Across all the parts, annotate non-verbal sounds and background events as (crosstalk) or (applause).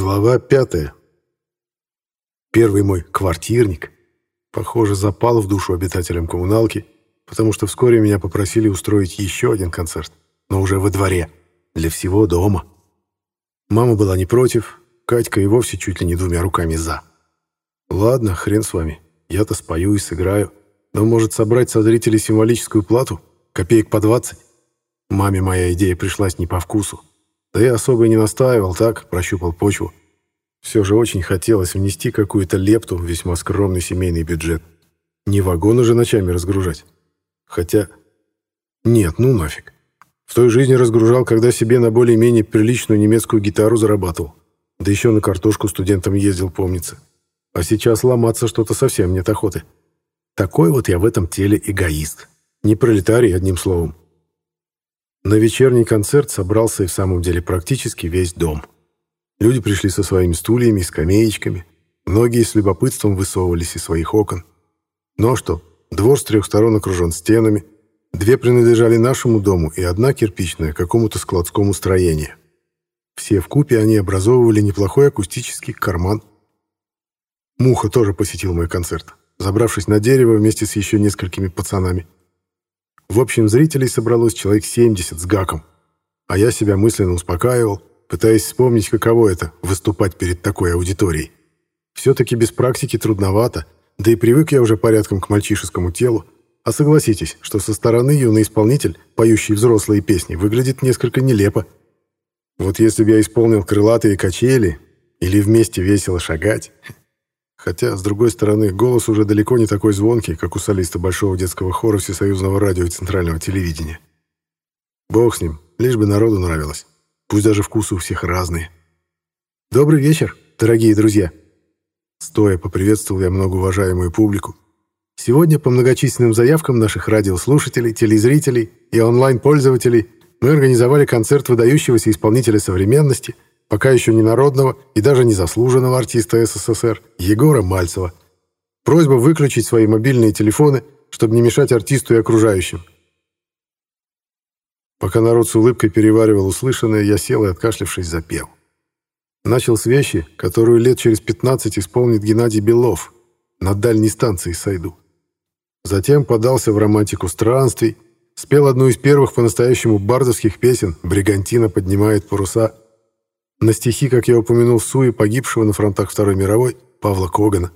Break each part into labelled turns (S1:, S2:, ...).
S1: Глава пятая. Первый мой квартирник, похоже, запал в душу обитателям коммуналки, потому что вскоре меня попросили устроить еще один концерт, но уже во дворе, для всего дома. Мама была не против, Катька и вовсе чуть ли не двумя руками «за». Ладно, хрен с вами, я-то спою и сыграю, но может собрать со зрителей символическую плату, копеек по двадцать. Маме моя идея пришлась не по вкусу. Да я особо и не настаивал, так, прощупал почву. Все же очень хотелось внести какую-то лепту в весьма скромный семейный бюджет. Не вагон уже ночами разгружать. Хотя... Нет, ну нафиг. В той жизни разгружал, когда себе на более-менее приличную немецкую гитару зарабатывал. Да еще на картошку студентам ездил, помнится. А сейчас ломаться что-то совсем нет охоты. Такой вот я в этом теле эгоист. Не пролетарий, одним словом. На вечерний концерт собрался и в самом деле практически весь дом. Люди пришли со своими стульями и скамеечками. Многие с любопытством высовывались из своих окон. Ну а что, двор с трех сторон окружен стенами. Две принадлежали нашему дому и одна кирпичная какому-то складскому строению. Все в купе они образовывали неплохой акустический карман. Муха тоже посетил мой концерт, забравшись на дерево вместе с еще несколькими пацанами. В общем, зрителей собралось человек 70 с гаком. А я себя мысленно успокаивал, пытаясь вспомнить, каково это — выступать перед такой аудиторией. Все-таки без практики трудновато, да и привык я уже порядком к мальчишескому телу. А согласитесь, что со стороны юный исполнитель, поющий взрослые песни, выглядит несколько нелепо. Вот если бы я исполнил крылатые качели или вместе весело шагать, (laughs) Хотя, с другой стороны, голос уже далеко не такой звонкий, как у солиста Большого детского хора Всесоюзного радио и Центрального телевидения. Бог с ним, лишь бы народу нравилось. Пусть даже вкусы у всех разные. «Добрый вечер, дорогие друзья!» Стоя поприветствовал я многоуважаемую публику. Сегодня по многочисленным заявкам наших радиослушателей, телезрителей и онлайн-пользователей мы организовали концерт выдающегося исполнителя современности – пока еще не народного и даже не заслуженного артиста СССР Егора Мальцева. Просьба выключить свои мобильные телефоны, чтобы не мешать артисту и окружающим. Пока народ с улыбкой переваривал услышанное, я сел и, откашлившись, запел. Начал с вещи, которую лет через 15 исполнит Геннадий Белов. На дальней станции сойду. Затем подался в романтику странствий, спел одну из первых по-настоящему бардовских песен «Бригантина поднимает паруса», на стихи, как я упомянул в Суе, погибшего на фронтах Второй мировой, Павла Когана.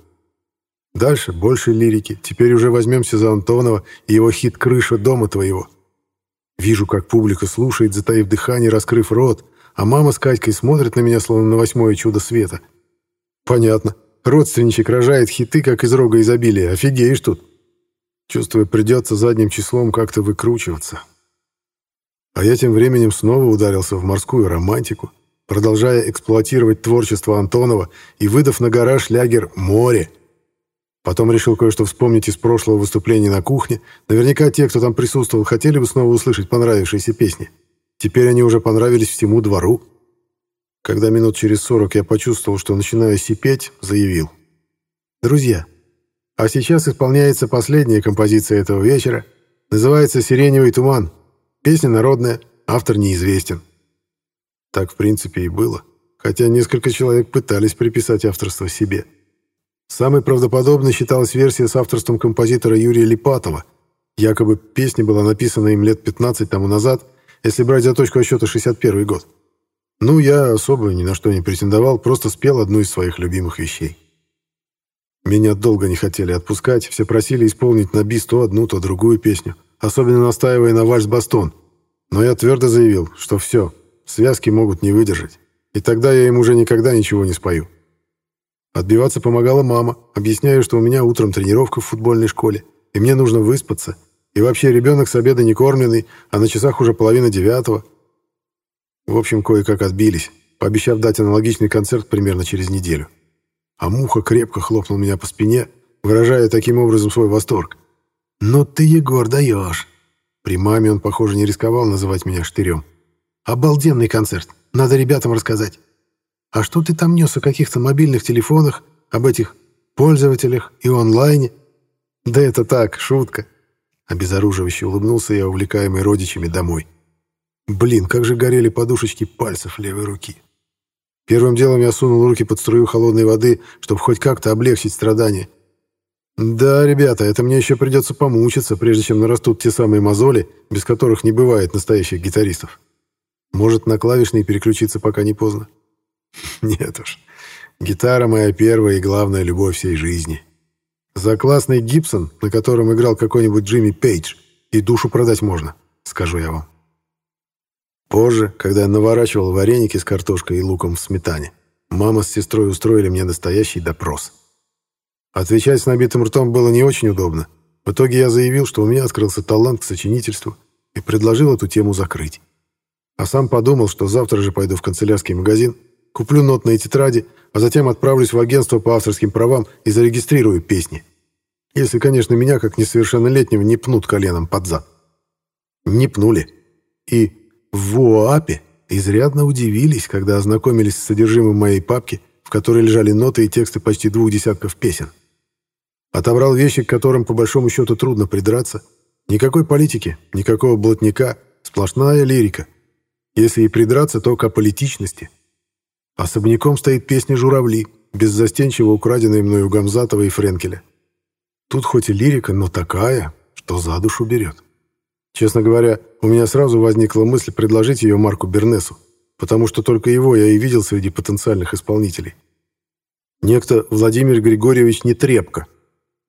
S1: Дальше больше лирики. Теперь уже возьмемся за Антонова и его хит «Крыша дома твоего». Вижу, как публика слушает, затаив дыхание, раскрыв рот, а мама с Катькой смотрят на меня, словно на восьмое чудо света. Понятно. Родственничек рожает хиты, как из рога изобилия. Офигеешь тут. Чувствую, придется задним числом как-то выкручиваться. А я тем временем снова ударился в морскую романтику, продолжая эксплуатировать творчество Антонова и выдав на гараж лягер «Море». Потом решил кое-что вспомнить из прошлого выступления на кухне. Наверняка те, кто там присутствовал, хотели бы снова услышать понравившиеся песни. Теперь они уже понравились всему двору. Когда минут через сорок я почувствовал, что начинаю сипеть, заявил. «Друзья, а сейчас исполняется последняя композиция этого вечера. Называется «Сиреневый туман». Песня народная, автор неизвестен. Так, в принципе, и было, хотя несколько человек пытались приписать авторство себе. Самой правдоподобной считалась версия с авторством композитора Юрия Липатова. Якобы песня была написана им лет 15 тому назад, если брать за точку отсчета 61 год. Ну, я особо ни на что не претендовал, просто спел одну из своих любимых вещей. Меня долго не хотели отпускать, все просили исполнить на бис то одну, то другую песню, особенно настаивая на вальс-бастон. Но я твердо заявил, что все, Связки могут не выдержать, и тогда я им уже никогда ничего не спою. Отбиваться помогала мама, объясняя, что у меня утром тренировка в футбольной школе, и мне нужно выспаться, и вообще ребенок с обеда не кормленный, а на часах уже половина девятого. В общем, кое-как отбились, пообещав дать аналогичный концерт примерно через неделю. А Муха крепко хлопнул меня по спине, выражая таким образом свой восторг. «Ну ты, Егор, даешь!» При маме он, похоже, не рисковал называть меня штырем. Обалденный концерт. Надо ребятам рассказать. А что ты там нес о каких-то мобильных телефонах, об этих пользователях и онлайне? Да это так, шутка. Обезоруживающе улыбнулся я, увлекаемый родичами домой. Блин, как же горели подушечки пальцев левой руки. Первым делом я сунул руки под струю холодной воды, чтобы хоть как-то облегчить страдания. Да, ребята, это мне еще придется помучиться, прежде чем нарастут те самые мозоли, без которых не бывает настоящих гитаристов. Может, на клавишные переключиться, пока не поздно? (laughs) Нет уж. Гитара моя первая и главная любовь всей жизни. За классный Гибсон, на котором играл какой-нибудь Джимми Пейдж, и душу продать можно, скажу я вам. Позже, когда я наворачивал вареники с картошкой и луком в сметане, мама с сестрой устроили мне настоящий допрос. Отвечать с набитым ртом было не очень удобно. В итоге я заявил, что у меня открылся талант к сочинительству и предложил эту тему закрыть. А сам подумал, что завтра же пойду в канцелярский магазин, куплю нотные тетради, а затем отправлюсь в агентство по авторским правам и зарегистрирую песни. Если, конечно, меня, как несовершеннолетнего, не пнут коленом под зад. Не пнули. И в ВУАПе изрядно удивились, когда ознакомились с содержимым моей папки, в которой лежали ноты и тексты почти двух десятков песен. Отобрал вещи, к которым по большому счету трудно придраться. Никакой политики, никакого блатника, сплошная лирика. Если и придраться, то к аполитичности. Особняком стоит песня «Журавли», беззастенчиво украденная мною Гамзатова и Френкеля. Тут хоть и лирика, но такая, что за душу берет. Честно говоря, у меня сразу возникла мысль предложить ее Марку Бернесу, потому что только его я и видел среди потенциальных исполнителей. Некто Владимир Григорьевич Нетребко.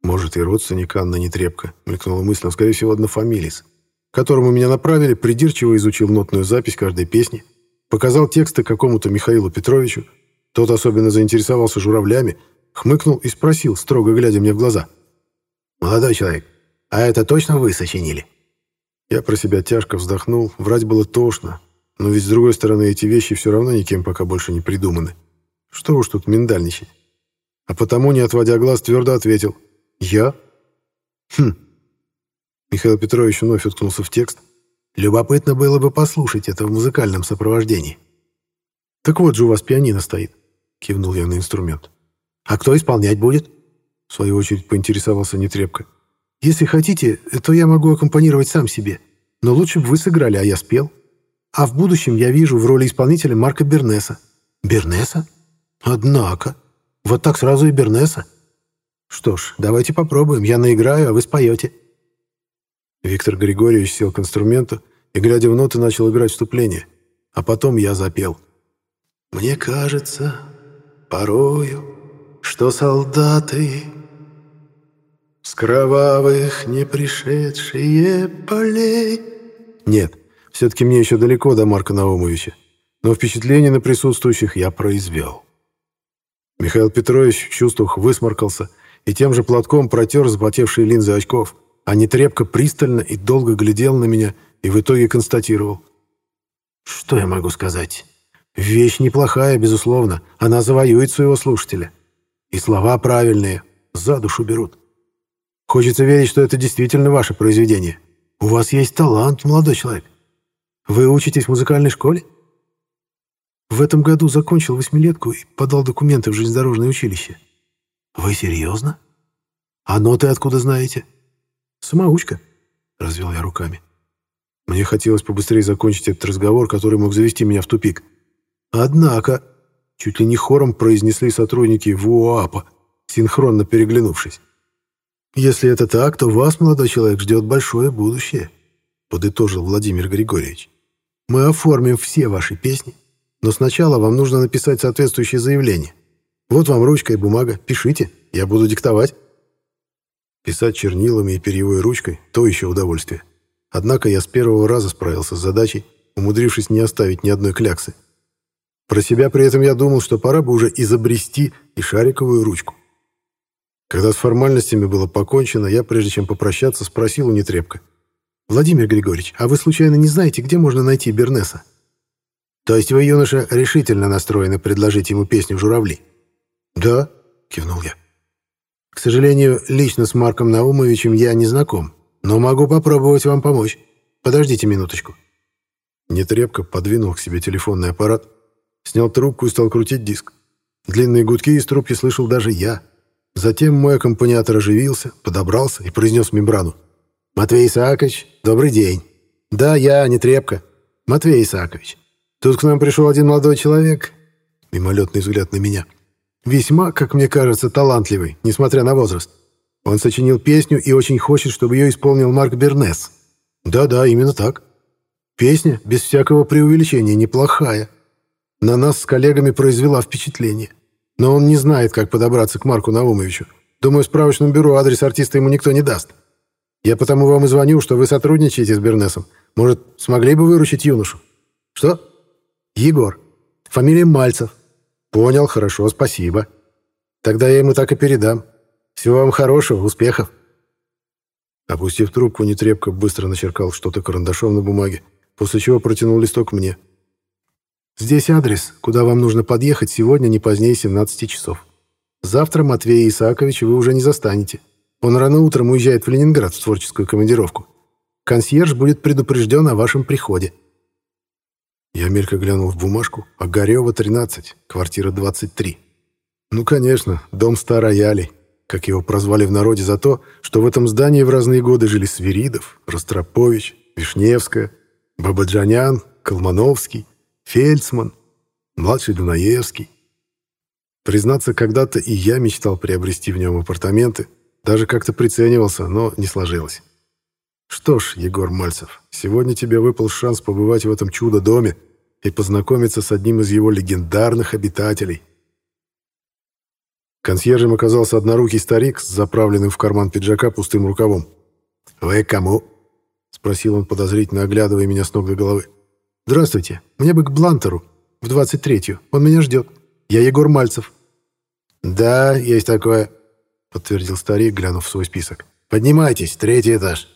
S1: Может, и родственник Анна Нетребко, мелькнула мысль, но, скорее всего, однофамилец, которому меня направили, придирчиво изучил нотную запись каждой песни, показал тексты какому-то Михаилу Петровичу, тот особенно заинтересовался журавлями, хмыкнул и спросил, строго глядя мне в глаза. «Молодой человек, а это точно вы сочинили?» Я про себя тяжко вздохнул, врать было тошно, но ведь с другой стороны эти вещи все равно никем пока больше не придуманы. Что уж тут миндальничать. А потому, не отводя глаз, твердо ответил. «Я?» «Хм». Михаил Петрович вновь уткнулся в текст. «Любопытно было бы послушать это в музыкальном сопровождении». «Так вот же у вас пианино стоит», — кивнул я на инструмент. «А кто исполнять будет?» В свою очередь поинтересовался Нетребко. Если хотите, то я могу аккомпанировать сам себе. Но лучше бы вы сыграли, а я спел. А в будущем я вижу в роли исполнителя Марка Бернеса. Бернеса? Однако. Вот так сразу и Бернеса. Что ж, давайте попробуем. Я наиграю, а вы споете. Виктор Григорьевич сел к инструменту и, глядя в ноты, начал играть вступление. А потом я запел. «Мне кажется, порою, что солдаты с кровавых не пришедшие полей. Нет, все-таки мне еще далеко до Марка Наумовича, но впечатление на присутствующих я произвел. Михаил Петрович в чувствах высморкался и тем же платком протер запотевшие линзы очков, а нетрепко пристально и долго глядел на меня и в итоге констатировал. «Что я могу сказать? Вещь неплохая, безусловно. Она завоюет своего слушателя. И слова правильные, за душу берут. Хочется верить, что это действительно ваше произведение. У вас есть талант, молодой человек. Вы учитесь в музыкальной школе? В этом году закончил восьмилетку и подал документы в железнодорожное училище. Вы серьезно? А ноты откуда знаете? Самоучка, развел я руками. Мне хотелось побыстрее закончить этот разговор, который мог завести меня в тупик. Однако, чуть ли не хором произнесли сотрудники ВУАПа, синхронно переглянувшись. «Если это так, то вас, молодой человек, ждет большое будущее», — подытожил Владимир Григорьевич. «Мы оформим все ваши песни, но сначала вам нужно написать соответствующее заявление. Вот вам ручка и бумага, пишите, я буду диктовать». Писать чернилами и перьевой ручкой — то еще удовольствие. Однако я с первого раза справился с задачей, умудрившись не оставить ни одной кляксы. Про себя при этом я думал, что пора бы уже изобрести и шариковую ручку. Когда с формальностями было покончено, я, прежде чем попрощаться, спросил у Нетребко. «Владимир Григорьевич, а вы случайно не знаете, где можно найти Бернеса?» «То есть вы, юноша, решительно настроены предложить ему песню «Журавли»?» «Да», — кивнул я. «К сожалению, лично с Марком Наумовичем я не знаком, но могу попробовать вам помочь. Подождите минуточку». Нетребко подвинул к себе телефонный аппарат, снял трубку и стал крутить диск. Длинные гудки из трубки слышал даже я — Затем мой аккомпаниатор оживился, подобрался и произнес мембрану. «Матвей Исаакович, добрый день. Да, я, не трепка. Матвей Исаакович, тут к нам пришел один молодой человек. Мимолетный взгляд на меня. Весьма, как мне кажется, талантливый, несмотря на возраст. Он сочинил песню и очень хочет, чтобы ее исполнил Марк Бернес. Да-да, именно так. Песня, без всякого преувеличения, неплохая. На нас с коллегами произвела впечатление. Но он не знает, как подобраться к Марку Наумовичу. Думаю, в справочном бюро адрес артиста ему никто не даст. Я потому вам и звоню, что вы сотрудничаете с Бернесом. Может, смогли бы выручить юношу? Что? Егор. Фамилия Мальцев. Понял, хорошо, спасибо. Тогда я ему так и передам. Всего вам хорошего, успехов. Опустив трубку, Нетребко быстро начеркал что-то карандашом на бумаге, после чего протянул листок мне. «Здесь адрес, куда вам нужно подъехать сегодня не позднее 17 часов. Завтра Матвея Исааковича вы уже не застанете. Он рано утром уезжает в Ленинград в творческую командировку. Консьерж будет предупрежден о вашем приходе». Я мелько глянул в бумажку. Огарева, 13, квартира 23. Ну, конечно, дом ста роялей, как его прозвали в народе за то, что в этом здании в разные годы жили Свиридов, Ростропович, Вишневская, Бабаджанян, Колмановский, Фельдсман, младший Дунаевский. Признаться, когда-то и я мечтал приобрести в нем апартаменты, даже как-то приценивался, но не сложилось. Что ж, Егор Мальцев, сегодня тебе выпал шанс побывать в этом чудо-доме и познакомиться с одним из его легендарных обитателей. Консьержем оказался однорукий старик с заправленным в карман пиджака пустым рукавом. «Вы кому?» — спросил он, подозрительно оглядывая меня с ног до головы. «Здравствуйте. Мне бы к Блантеру, в 23-ю. Он меня ждет. Я Егор Мальцев». «Да, есть такое», — подтвердил старик, глянув в свой список. «Поднимайтесь, третий этаж».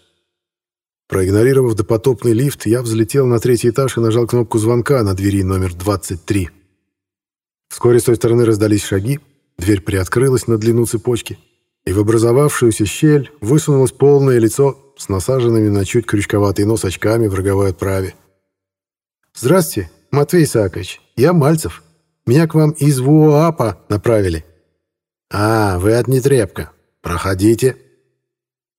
S1: Проигнорировав допотопный лифт, я взлетел на третий этаж и нажал кнопку звонка на двери номер 23. Вскоре с той стороны раздались шаги, дверь приоткрылась на длину цепочки, и в образовавшуюся щель высунулось полное лицо с насаженными на чуть крючковатый нос очками в роговой отправе. «Здравствуйте, Матвей Исаакович, я Мальцев. Меня к вам из ВУАПа направили». «А, вы от Нетребка. Проходите».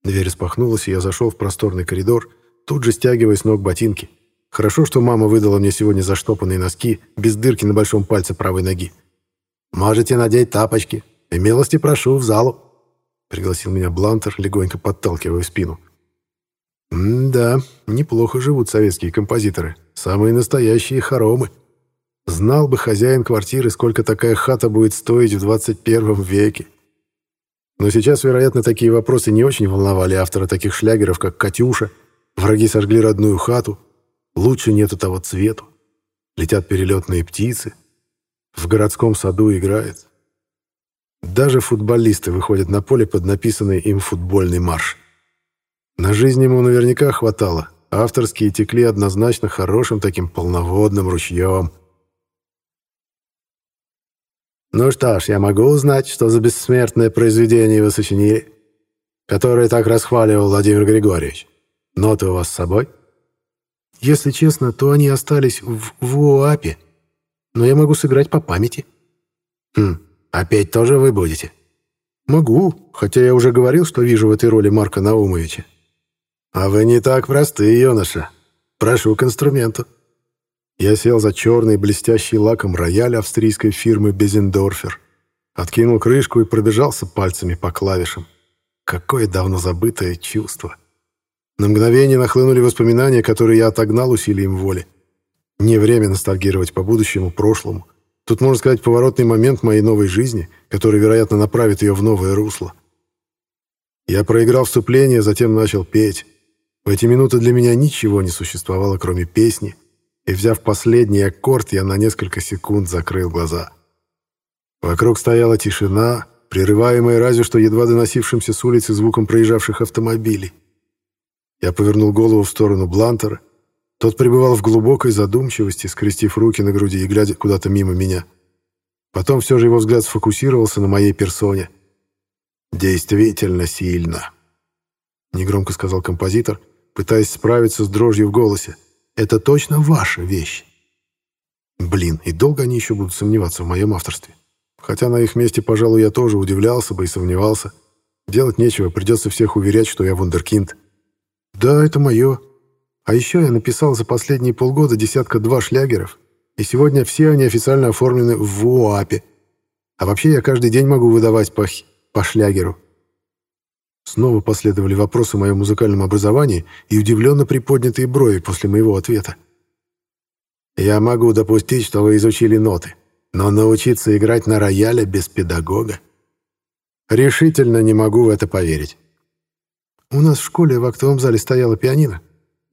S1: Дверь распахнулась, и я зашел в просторный коридор, тут же стягивая с ног ботинки. Хорошо, что мама выдала мне сегодня заштопанные носки, без дырки на большом пальце правой ноги. «Можете надеть тапочки. И милости прошу в залу», — пригласил меня Блантер, легонько подталкивая в спину. «М-да, неплохо живут советские композиторы. Самые настоящие хоромы. Знал бы хозяин квартиры, сколько такая хата будет стоить в 21 веке». Но сейчас, вероятно, такие вопросы не очень волновали автора таких шлягеров, как «Катюша», «Враги сожгли родную хату», «Лучше нету того цвету», «Летят перелетные птицы», «В городском саду играет». Даже футболисты выходят на поле под написанный им футбольный марш. На жизнь ему наверняка хватало, авторские текли однозначно хорошим таким полноводным ручьем – ну что ж, я могу узнать, что за бессмертное произведение вы сочинили, которое так расхваливал Владимир Григорьевич. Ноты у вас с собой? Если честно, то они остались в, в УАПе, но я могу сыграть по памяти. Хм, петь тоже вы будете? Могу, хотя я уже говорил, что вижу в этой роли Марка Наумовича. А вы не так просты, юноша. Прошу к инструменту. Я сел за черный блестящий лаком рояль австрийской фирмы «Безендорфер». Откинул крышку и пробежался пальцами по клавишам. Какое давно забытое чувство. На мгновение нахлынули воспоминания, которые я отогнал усилием воли. Не время ностальгировать по будущему, прошлому. Тут, можно сказать, поворотный момент моей новой жизни, который, вероятно, направит ее в новое русло. Я проиграл вступление, затем начал петь. В эти минуты для меня ничего не существовало, кроме песни, и, взяв последний аккорд, я на несколько секунд закрыл глаза. Вокруг стояла тишина, прерываемая разве что едва доносившимся с улицы звуком проезжавших автомобилей. Я повернул голову в сторону Блантера. Тот пребывал в глубокой задумчивости, скрестив руки на груди и глядя куда-то мимо меня. Потом все же его взгляд сфокусировался на моей персоне. «Действительно сильно», — негромко сказал композитор, пытаясь справиться с дрожью в голосе. Это точно ваша вещь. Блин, и долго они еще будут сомневаться в моем авторстве? Хотя на их месте, пожалуй, я тоже удивлялся бы и сомневался. Делать нечего, придется всех уверять, что я вундеркинд. Да, это мое. А еще я написал за последние полгода десятка-два шлягеров. И сегодня все они официально оформлены в ВУАПе. А вообще я каждый день могу выдавать по, по шлягеру. Снова последовали вопросы о моем музыкальном образовании и удивленно приподнятые брови после моего ответа. «Я могу допустить, что вы изучили ноты, но научиться играть на рояле без педагога? Решительно не могу в это поверить». «У нас в школе в актовом зале стояла пианино.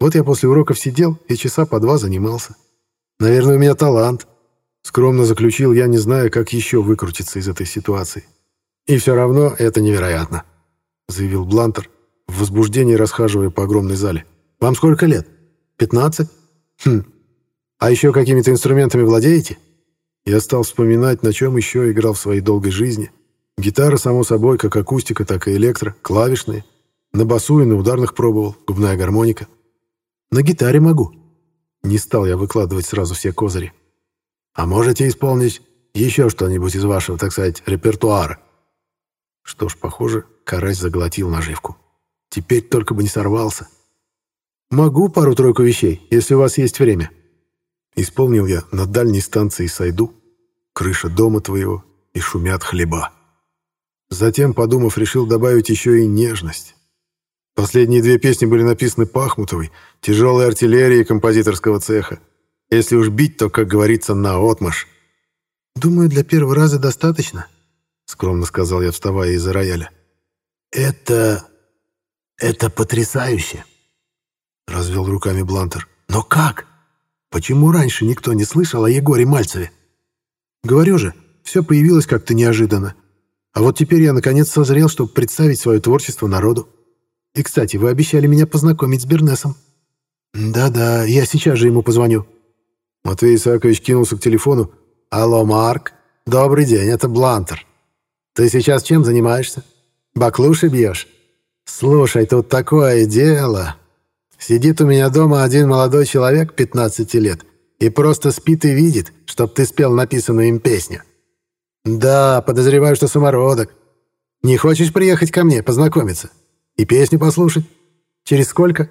S1: Вот я после уроков сидел и часа по два занимался. Наверное, у меня талант». Скромно заключил я, не зная, как еще выкрутиться из этой ситуации. «И все равно это невероятно». — заявил Блантер, в возбуждении расхаживая по огромной зале. «Вам сколько лет? Пятнадцать? Хм. А еще какими-то инструментами владеете?» Я стал вспоминать, на чем еще играл в своей долгой жизни. Гитара, само собой, как акустика, так и электро, клавишные. На басу и на ударных пробовал, губная гармоника. На гитаре могу. Не стал я выкладывать сразу все козыри. А можете исполнить еще что-нибудь из вашего, так сказать, репертуара? Что ж, похоже, Карась заглотил наживку. Теперь только бы не сорвался. «Могу пару-тройку вещей, если у вас есть время». Исполнил я на дальней станции Сайду, крыша дома твоего и шумят хлеба. Затем, подумав, решил добавить еще и нежность. Последние две песни были написаны Пахмутовой, тяжелой артиллерией композиторского цеха. Если уж бить, то, как говорится, на отмаш. «Думаю, для первого раза достаточно», — скромно сказал я, вставая из-за рояля.
S2: «Это... это потрясающе!» Развел руками Блантер. «Но как? Почему раньше никто не слышал о Егоре Мальцеве?»
S1: «Говорю же, все появилось как-то неожиданно. А вот теперь я наконец созрел, чтобы представить свое творчество народу. И, кстати, вы обещали меня познакомить с Бернесом».
S2: «Да-да, я сейчас же ему позвоню».
S1: Матвей Исаакович кинулся к телефону.
S2: «Алло, Марк. Добрый день, это Блантер. Ты сейчас чем занимаешься?» Баклуши бьешь? Слушай, тут такое дело. Сидит у меня дома один молодой человек 15 лет и просто спит и видит, чтоб ты спел написанную им песню. Да, подозреваю, что самородок. Не хочешь приехать ко мне познакомиться? И песню послушать? Через сколько?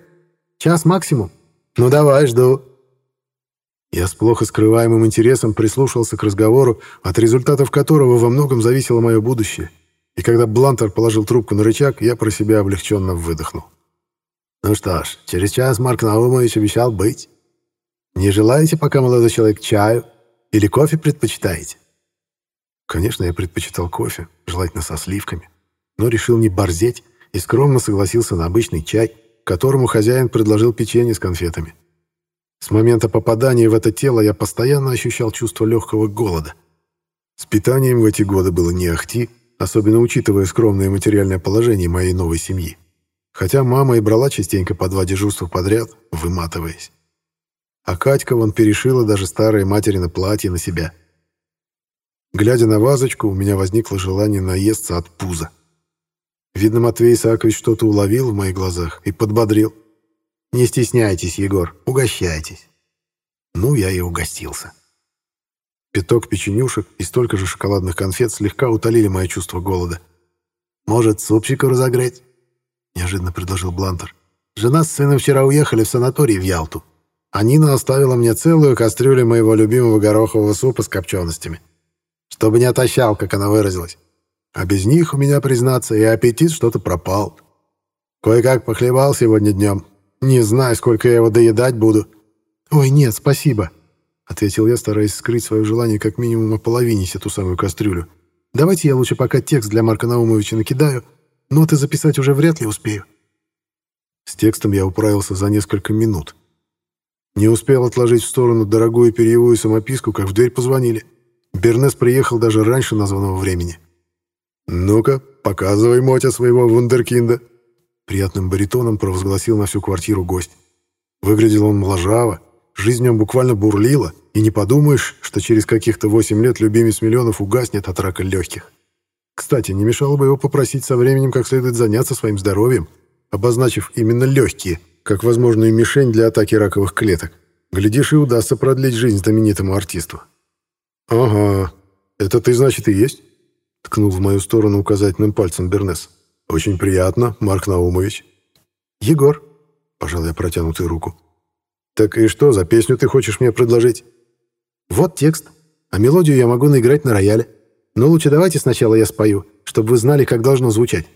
S2: Час максимум? Ну давай, жду.
S1: Я с плохо скрываемым интересом прислушался к разговору, от результатов которого во многом зависело мое будущее. И когда Блантер положил трубку на рычаг, я про себя облегченно выдохнул. «Ну что ж, через час Марк Наумович обещал быть. Не желаете, пока молодой человек, чаю? Или кофе предпочитаете?» Конечно, я предпочитал кофе, желательно со сливками, но решил не борзеть и скромно согласился на обычный чай, которому хозяин предложил печенье с конфетами. С момента попадания в это тело я постоянно ощущал чувство легкого голода. С питанием в эти годы было не ахти, особенно учитывая скромное материальное положение моей новой семьи. Хотя мама и брала частенько по два дежурства подряд, выматываясь. А Катька вон перешила даже старое материно платье на себя. Глядя на вазочку, у меня возникло желание наесться от пуза. Видно, Матвей Исаакович что-то уловил в моих глазах и подбодрил. «Не стесняйтесь, Егор, угощайтесь». Ну, я и угостился. Пяток печенюшек и столько же шоколадных конфет слегка утолили мое чувство голода.
S2: «Может, супчику разогреть?» — неожиданно предложил Блантер. «Жена с сыном вчера уехали в санаторий в Ялту, а Нина оставила мне целую кастрюлю моего любимого горохового супа с копченостями. Чтобы не отощал, как она выразилась. А без них у меня, признаться, и аппетит что-то пропал. Кое-как похлебал сегодня днем. Не знаю, сколько я его доедать буду».
S1: «Ой, нет, спасибо», — ответил я, стараясь скрыть свое желание как минимум ополовинить эту самую кастрюлю. «Давайте я лучше пока текст для Марка Наумовича накидаю. Ноты записать уже вряд ли успею». С текстом я управился за несколько минут. Не успел отложить в сторону дорогую перьевую самописку, как в дверь позвонили. Бернес приехал даже раньше названного времени. «Ну-ка, показывай, Мотя, своего вундеркинда!» Приятным баритоном провозгласил на всю квартиру гость. Выглядел он моложаво, Жизнь в нем буквально бурлила, и не подумаешь, что через каких-то восемь лет любимец миллионов угаснет от рака легких. Кстати, не мешало бы его попросить со временем как следует заняться своим здоровьем, обозначив именно легкие, как возможную мишень для атаки раковых клеток. Глядишь, и удастся продлить жизнь знаменитому артисту. «Ага, это ты, значит, и есть?» — ткнул в мою сторону указательным пальцем Бернес. «Очень приятно, Марк Наумович».
S2: «Егор», —
S1: пожал я протянутую руку. «Так и что за песню ты хочешь мне предложить?»
S2: Вот текст, а мелодию я могу наиграть на рояле. Но лучше давайте сначала я спою, чтобы вы знали, как должно звучать.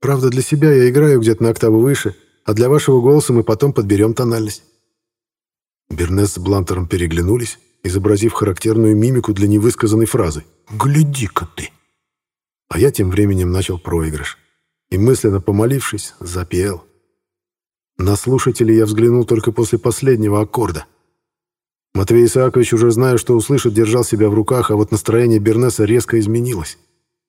S2: Правда, для себя я играю где-то на октаву выше, а для вашего голоса мы потом подберем тональность».
S1: Бернес с Блантером переглянулись, изобразив характерную мимику для невысказанной фразы. «Гляди-ка ты!» А я тем временем начал проигрыш. И мысленно помолившись, запел. На слушателей я взглянул только после последнего аккорда. Матвей Исаакович, уже зная, что услышит, держал себя в руках, а вот настроение Бернеса резко изменилось.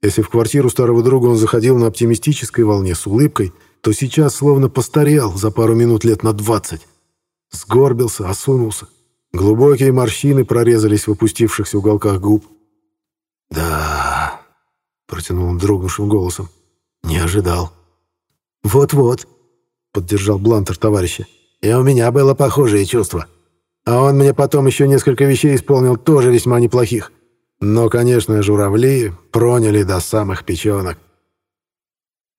S1: Если в квартиру старого друга он заходил на оптимистической волне с улыбкой, то сейчас словно постарел за пару минут лет на двадцать. Сгорбился, осунулся. Глубокие морщины прорезались в опустившихся уголках губ. «Да...» — протянул он дрогнувшим голосом. «Не ожидал».
S2: «Вот-вот», — поддержал Блантер товарища. «И у меня было похожее чувство. А он мне потом еще несколько вещей исполнил, тоже весьма неплохих. Но, конечно, журавли проняли до самых печенок».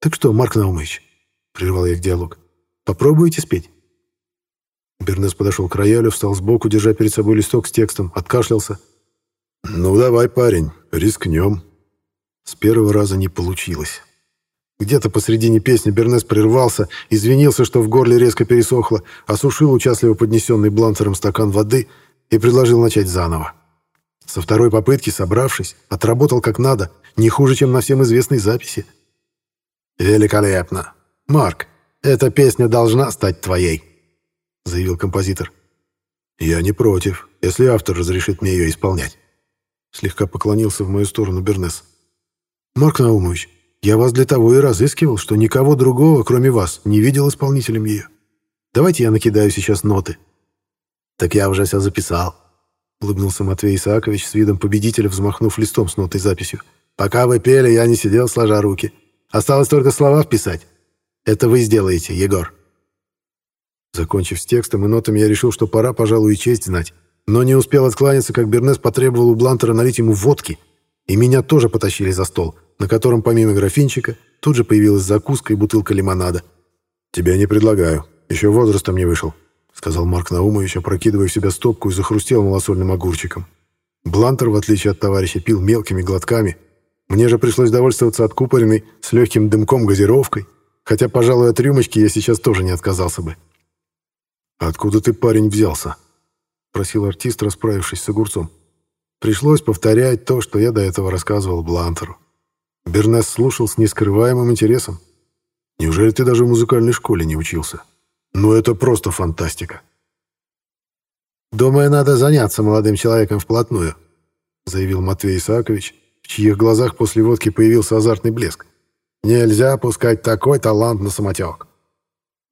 S1: «Так что, Марк Наумович?» — прервал я их диалог. «Попробуйте спеть?» Бернес подошел к роялю, встал сбоку, держа перед собой листок с текстом, откашлялся. «Ну, давай, парень, рискнем». С первого раза не получилось. Где-то посредине песни Бернес прервался, извинился, что в горле резко пересохло, осушил участливо поднесенный блантером стакан воды и предложил начать заново. Со второй попытки, собравшись, отработал как надо, не хуже, чем на всем известной записи.
S2: «Великолепно! Марк, эта песня должна стать твоей!» — заявил композитор.
S1: «Я не против, если автор разрешит мне ее исполнять». Слегка поклонился в мою сторону Бернес. «Марк Наумович, я вас для того и разыскивал, что никого другого, кроме вас, не видел исполнителем ее. Давайте я накидаю сейчас ноты».
S2: «Так я уже все записал», — улыбнулся Матвей Исаакович с видом победителя, взмахнув листом с нотой записью. «Пока вы пели, я не сидел сложа руки. Осталось только слова вписать. Это вы сделаете, Егор».
S1: Закончив с текстом и нотами, я решил, что пора, пожалуй, и честь знать. Но не успел откланяться, как Бернес потребовал у Блантера налить ему водки, и меня тоже потащили за стол, на котором помимо графинчика тут же появилась закуска и бутылка лимонада. «Тебя не предлагаю, еще возрастом не вышел», — сказал Марк Наумович, опрокидывая в себя стопку и захрустел малосольным огурчиком. Блантер, в отличие от товарища, пил мелкими глотками. Мне же пришлось довольствоваться откупоренной с легким дымком газировкой, хотя, пожалуй, от рюмочки я сейчас тоже не отказался бы. «Откуда ты, парень, взялся?» — просил артист, расправившись с огурцом. Пришлось повторять то, что я до этого рассказывал Блантеру. Бернес слушал с нескрываемым интересом. «Неужели ты даже в музыкальной школе не учился? Ну, это просто фантастика!»
S2: «Думаю, надо заняться молодым человеком вплотную», — заявил Матвей Исаакович, в чьих глазах после водки появился азартный блеск. «Нельзя пускать такой талант на самотек.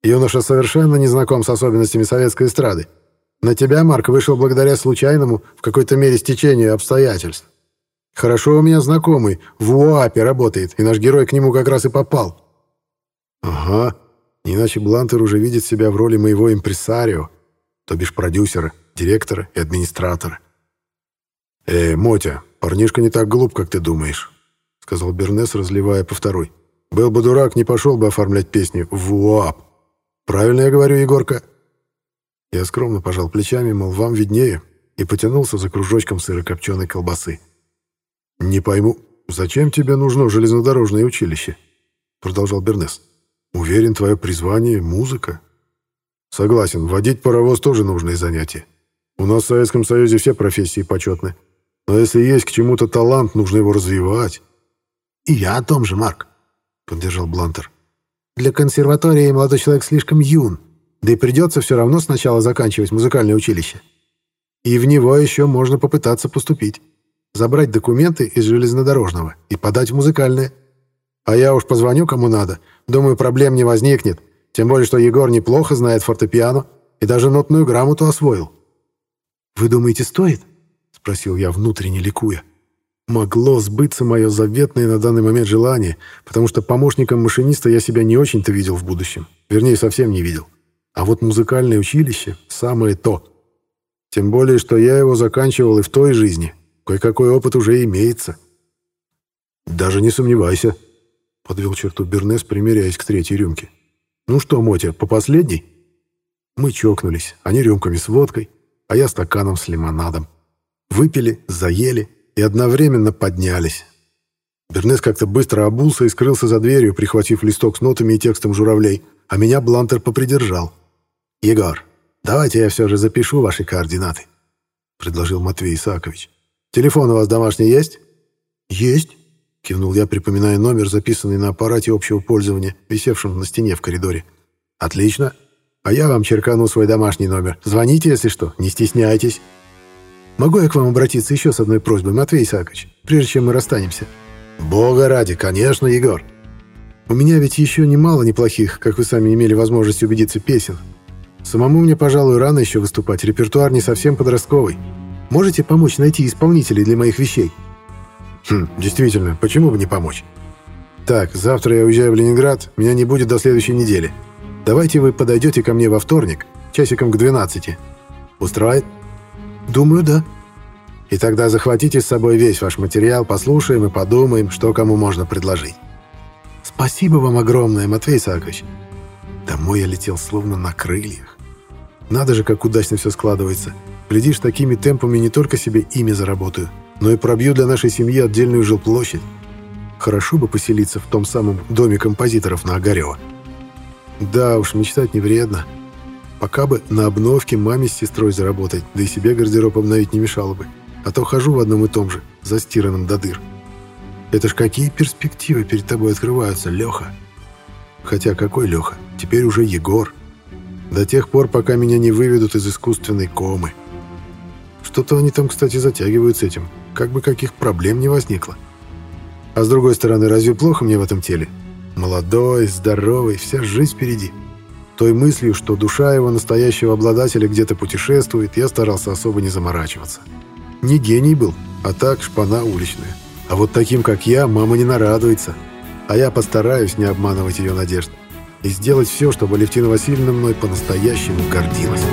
S2: Юноша совершенно не знаком с особенностями советской эстрады. На тебя, Марк, вышел благодаря случайному, в какой-то мере стечению обстоятельств. Хорошо у меня знакомый, в УАПе работает, и наш герой к нему как раз и попал».
S1: «Ага, иначе Блантер уже видит себя в роли моего импресарио, то бишь продюсера, директора и администратора». «Э, Мотя, парнишка не так глуп, как ты думаешь», — сказал Бернес, разливая по второй. «Был бы дурак, не пошел бы оформлять песни в УАП. Правильно я говорю, Егорка?» Я скромно пожал плечами, мол, вам виднее, и потянулся за кружочком сырокопченой колбасы. «Не пойму, зачем тебе нужно железнодорожное училище?» Продолжал Бернес. «Уверен, твое призвание — музыка. Согласен, водить паровоз тоже нужное занятие. У нас в Советском Союзе все профессии почетны. Но если есть к чему-то талант, нужно его развивать».
S2: «И я о том же, Марк», — поддержал Блантер. Для консерватории молодой человек слишком юн, да и придется все равно сначала заканчивать музыкальное училище. И в него еще можно попытаться поступить. Забрать документы из железнодорожного и подать в музыкальное. А я уж позвоню кому надо. Думаю, проблем не возникнет. Тем более, что Егор неплохо знает фортепиано и даже нотную грамоту освоил. «Вы думаете, стоит?» — спросил я, внутренне ликуя. Могло сбыться мое заветное на данный момент желание, потому что помощником машиниста я себя не очень-то видел в будущем. Вернее, совсем не видел. А вот музыкальное училище — самое то. Тем более, что я его заканчивал и в той жизни. Кое-какой опыт уже имеется. «Даже не сомневайся», — подвел черту Бернес, примеряясь к третьей рюмке. «Ну что, Мотя, по последней?» Мы чокнулись, они рюмками с водкой, а я стаканом с лимонадом.
S1: Выпили, заели и одновременно поднялись. Бернес как-то быстро обулся и скрылся за дверью, прихватив листок с нотами и текстом журавлей, а меня Блантер попридержал. «Егор, давайте я все же запишу ваши координаты», — предложил Матвей Исакович. «Телефон у вас домашний есть?»
S2: «Есть», —
S1: кивнул я, припоминая номер, записанный на аппарате общего пользования, висевшем на стене в коридоре. «Отлично. А я вам черкану свой домашний номер. Звоните, если что, не стесняйтесь». «Могу я к вам обратиться еще с одной просьбой, Матвей Исаакович, прежде чем мы расстанемся?»
S2: «Бога ради, конечно, Егор!»
S1: «У меня ведь еще немало неплохих, как вы сами имели возможность убедиться, песен. Самому мне, пожалуй, рано еще выступать, репертуар не совсем подростковый. Можете помочь найти исполнителей для моих вещей?» «Хм, действительно, почему бы не помочь?» «Так, завтра я уезжаю в Ленинград, меня не будет до следующей недели. Давайте вы подойдете ко мне во вторник, часиком к 12. Устроит?»
S2: «Думаю, да».
S1: И тогда захватите с собой весь ваш материал, послушаем и подумаем, что кому можно предложить. Спасибо вам огромное, Матвей Исаакович. Домой я летел словно на крыльях. Надо же, как удачно все складывается. Глядишь, такими темпами не только себе имя заработаю, но и пробью для нашей семьи отдельную жилплощадь. Хорошо бы поселиться в том самом доме композиторов на Огарева. Да уж, мечтать не вредно. Пока бы на обновке маме с сестрой заработать, да и себе гардероб обновить не мешало бы. А то хожу в одном и том же, застиранном до дыр. Это ж какие перспективы перед тобой открываются, Леха. Хотя какой Леха? Теперь уже Егор. До тех пор, пока меня не выведут из искусственной комы. Что-то они там, кстати, затягивают с этим. Как бы каких проблем не возникло. А с другой стороны, разве плохо мне в этом теле? Молодой, здоровый, вся жизнь впереди. Той мыслью, что душа его настоящего обладателя где-то путешествует, я старался особо не заморачиваться. Не гений был, а так шпана уличная. А вот таким, как я, мама не нарадуется. А я постараюсь не обманывать ее надежд. И сделать все, чтобы Левтина Васильевна мной по-настоящему гордилась.